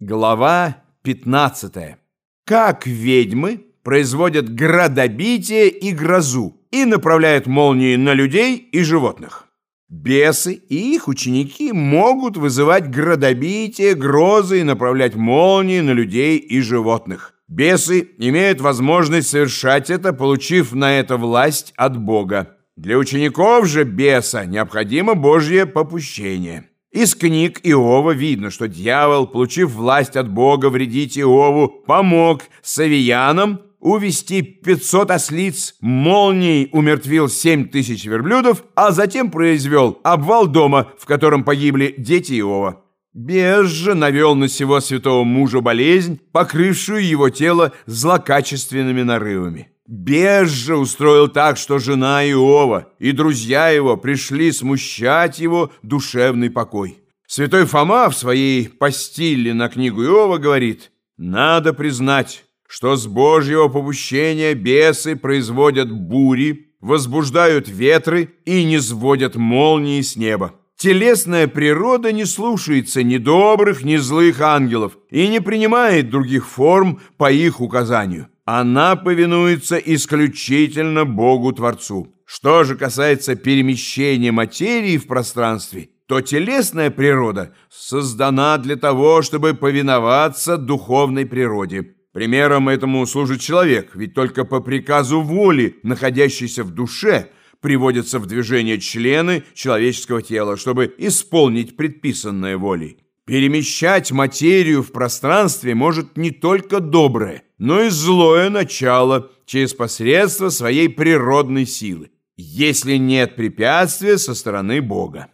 Глава 15. Как ведьмы производят градобитие и грозу и направляют молнии на людей и животных. Бесы и их ученики могут вызывать градобитие, грозы и направлять молнии на людей и животных. Бесы имеют возможность совершать это, получив на это власть от Бога. Для учеников же беса необходимо Божье попущение. Из книг Иова видно, что дьявол, получив власть от Бога вредить Иову, помог савиянам увести 500 ослиц, молнией умертвил 7 тысяч верблюдов, а затем произвел обвал дома, в котором погибли дети Иова. Бес же навел на сего святого мужа болезнь, покрывшую его тело злокачественными нарывами. Бес же устроил так, что жена Иова и друзья его пришли смущать его душевный покой. Святой Фома в своей постиле на книгу Иова говорит, «Надо признать, что с Божьего попущения бесы производят бури, возбуждают ветры и не сводят молнии с неба. Телесная природа не слушается ни добрых, ни злых ангелов и не принимает других форм по их указанию. Она повинуется исключительно Богу-творцу. Что же касается перемещения материи в пространстве, то телесная природа создана для того, чтобы повиноваться духовной природе. Примером этому служит человек, ведь только по приказу воли, находящейся в душе, приводятся в движение члены человеческого тела, чтобы исполнить предписанное волей. Перемещать материю в пространстве может не только доброе, но и злое начало через посредство своей природной силы, если нет препятствия со стороны Бога.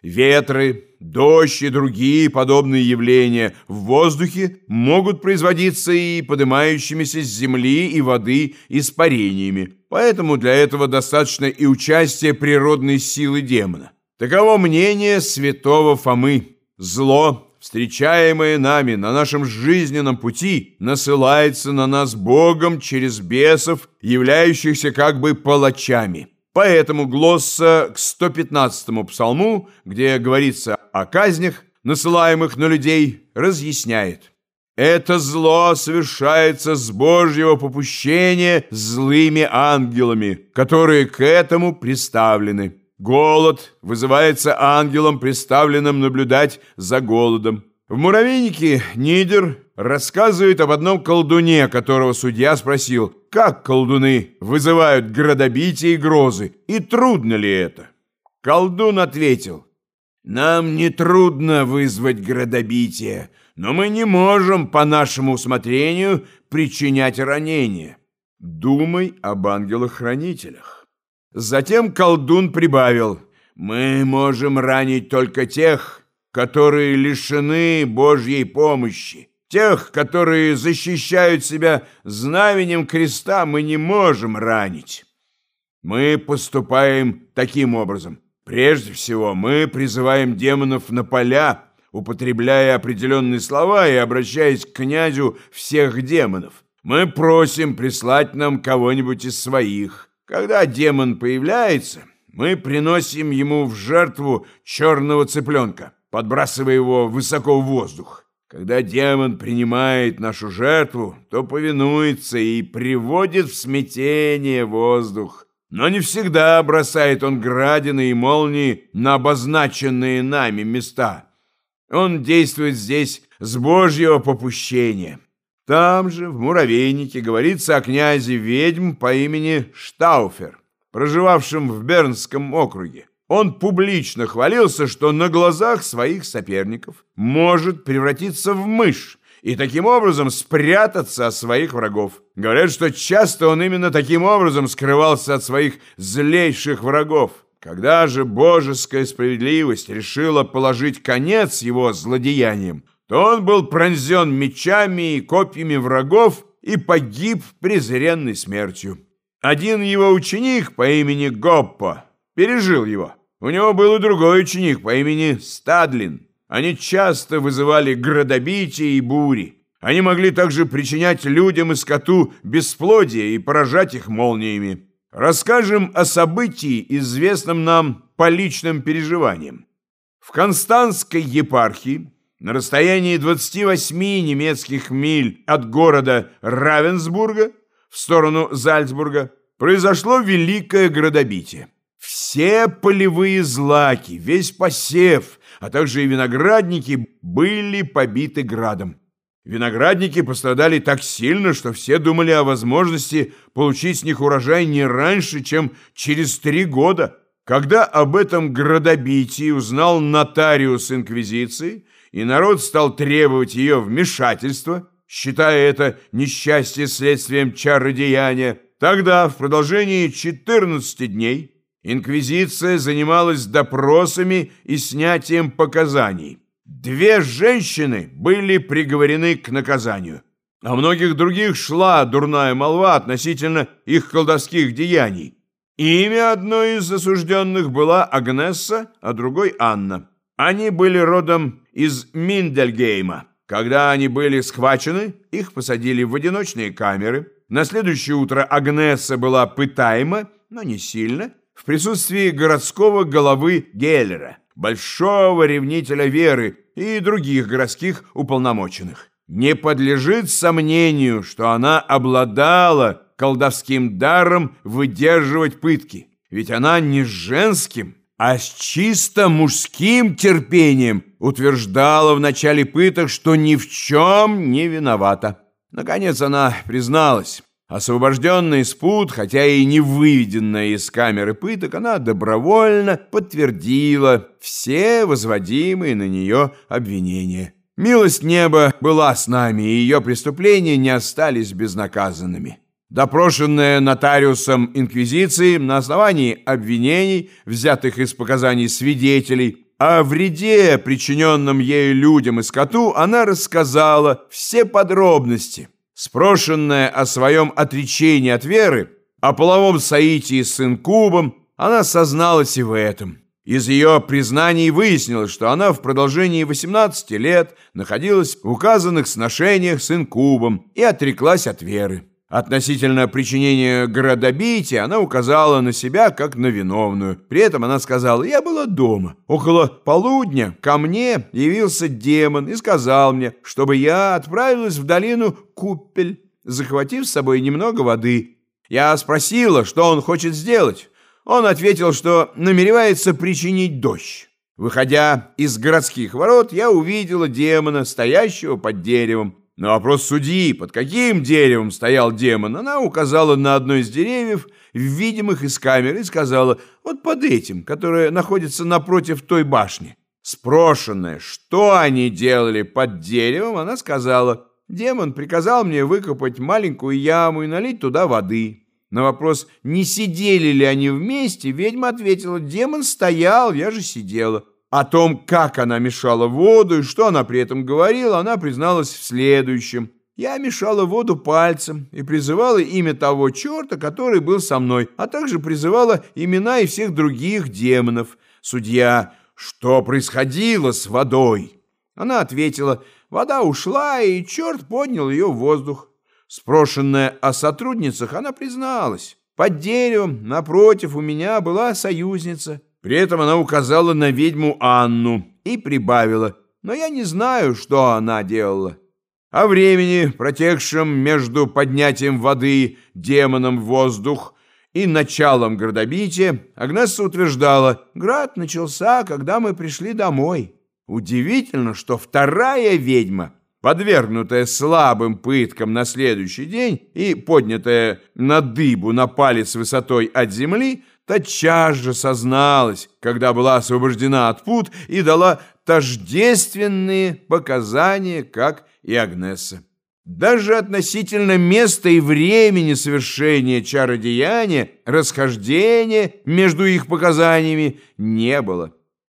Ветры, дождь и другие подобные явления в воздухе могут производиться и поднимающимися с земли и воды испарениями, поэтому для этого достаточно и участия природной силы демона. Таково мнение святого Фомы. Зло, встречаемое нами на нашем жизненном пути, насылается на нас Богом через бесов, являющихся как бы палачами. Поэтому глосса к 115-му псалму, где говорится о казнях, насылаемых на людей, разъясняет. Это зло совершается с Божьего попущения злыми ангелами, которые к этому приставлены. Голод вызывается ангелом, представленным наблюдать за голодом. В «Муравейнике» Нидер рассказывает об одном колдуне, которого судья спросил, как колдуны вызывают градобитие и грозы, и трудно ли это? Колдун ответил, «Нам не трудно вызвать градобитие, но мы не можем по нашему усмотрению причинять ранения. Думай об ангелах-хранителях». Затем колдун прибавил, «Мы можем ранить только тех, которые лишены Божьей помощи. Тех, которые защищают себя знаменем креста, мы не можем ранить. Мы поступаем таким образом. Прежде всего, мы призываем демонов на поля, употребляя определенные слова и обращаясь к князю всех демонов. Мы просим прислать нам кого-нибудь из своих. Когда демон появляется, мы приносим ему в жертву черного цыпленка, подбрасывая его высоко в воздух. Когда демон принимает нашу жертву, то повинуется и приводит в смятение воздух. Но не всегда бросает он градины и молнии на обозначенные нами места. Он действует здесь с Божьего попущения. Там же, в муравейнике, говорится о князе ведьм по имени Штауфер, проживавшем в Бернском округе. Он публично хвалился, что на глазах своих соперников может превратиться в мышь и таким образом спрятаться от своих врагов. Говорят, что часто он именно таким образом скрывался от своих злейших врагов. Когда же божеская справедливость решила положить конец его злодеяниям, то он был пронзен мечами и копьями врагов и погиб презренной смертью. Один его ученик по имени Гоппо пережил его. У него был и другой ученик по имени Стадлин. Они часто вызывали градобитие и бури. Они могли также причинять людям и скоту бесплодие и поражать их молниями. Расскажем о событии, известном нам по личным переживаниям. В Константской епархии на расстоянии 28 немецких миль от города Равенсбурга в сторону Зальцбурга произошло великое градобитие. Все полевые злаки, весь посев, а также и виноградники были побиты градом. Виноградники пострадали так сильно, что все думали о возможности получить с них урожай не раньше, чем через три года. Когда об этом градобитии узнал нотариус Инквизиции, и народ стал требовать ее вмешательства, считая это несчастье следствием чародеяния, тогда в продолжении 14 дней Инквизиция занималась допросами и снятием показаний. Две женщины были приговорены к наказанию. О многих других шла дурная молва относительно их колдовских деяний. Имя одной из осужденных была Агнесса, а другой Анна. Они были родом из Миндельгейма. Когда они были схвачены, их посадили в одиночные камеры. На следующее утро Агнесса была пытаема, но не сильно, в присутствии городского головы Геллера, большого ревнителя веры и других городских уполномоченных. Не подлежит сомнению, что она обладала колдовским даром выдерживать пытки, ведь она не женским, а с чисто мужским терпением утверждала в начале пыток, что ни в чем не виновата. Наконец она призналась. Освобожденная из пут, хотя и не выведенная из камеры пыток, она добровольно подтвердила все возводимые на нее обвинения. Милость неба была с нами, и ее преступления не остались безнаказанными. Допрошенная нотариусом Инквизиции на основании обвинений, взятых из показаний свидетелей, о вреде, причиненном ею людям и скоту, она рассказала все подробности – Спрошенная о своем отречении от веры, о половом соитии с инкубом, она созналась и в этом. Из ее признаний выяснилось, что она в продолжении 18 лет находилась в указанных сношениях с инкубом и отреклась от веры. Относительно причинения градобития она указала на себя как на виновную. При этом она сказала, я была дома. Около полудня ко мне явился демон и сказал мне, чтобы я отправилась в долину Купель, захватив с собой немного воды. Я спросила, что он хочет сделать. Он ответил, что намеревается причинить дождь. Выходя из городских ворот, я увидела демона, стоящего под деревом. На вопрос судьи, под каким деревом стоял демон, она указала на одно из деревьев, видимых из камеры, и сказала, вот под этим, которое находится напротив той башни. Спрошенная, что они делали под деревом, она сказала, демон приказал мне выкопать маленькую яму и налить туда воды. На вопрос, не сидели ли они вместе, ведьма ответила, демон стоял, я же сидела. О том, как она мешала воду и что она при этом говорила, она призналась в следующем. Я мешала воду пальцем и призывала имя того черта, который был со мной, а также призывала имена и всех других демонов. Судья, что происходило с водой? Она ответила, вода ушла, и черт поднял ее в воздух. Спрошенная о сотрудницах, она призналась. Под деревом, напротив, у меня была союзница. При этом она указала на ведьму Анну и прибавила, но я не знаю, что она делала. О времени, протекшем между поднятием воды демоном в воздух и началом градобития, Агнесса утверждала, град начался, когда мы пришли домой. Удивительно, что вторая ведьма, подвергнутая слабым пыткам на следующий день и поднятая на дыбу на палец высотой от земли, тотчас же созналась, когда была освобождена от пут и дала тождественные показания, как и Агнеса. Даже относительно места и времени совершения чародеяния расхождения между их показаниями не было.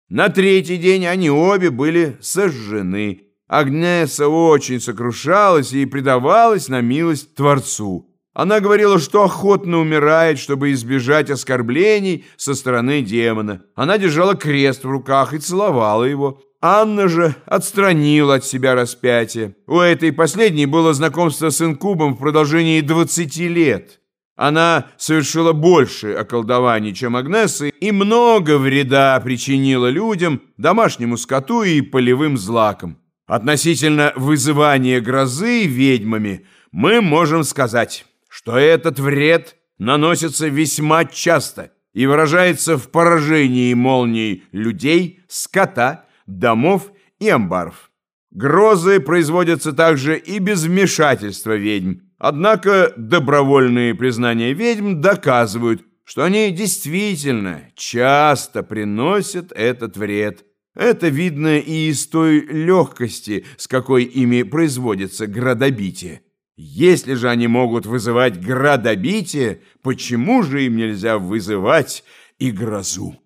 На третий день они обе были сожжены. Агнеса очень сокрушалась и предавалась на милость Творцу. Она говорила, что охотно умирает, чтобы избежать оскорблений со стороны демона. Она держала крест в руках и целовала его. Анна же отстранила от себя распятие. У этой последней было знакомство с инкубом в продолжении 20 лет. Она совершила больше околдований, чем Агнеса, и много вреда причинила людям, домашнему скоту и полевым злакам. Относительно вызывания грозы ведьмами мы можем сказать, что этот вред наносится весьма часто и выражается в поражении молний людей, скота, домов и амбаров. Грозы производятся также и без вмешательства ведьм, однако добровольные признания ведьм доказывают, что они действительно часто приносят этот вред. Это видно и из той легкости, с какой ими производится градобитие. Если же они могут вызывать градобитие, почему же им нельзя вызывать и грозу?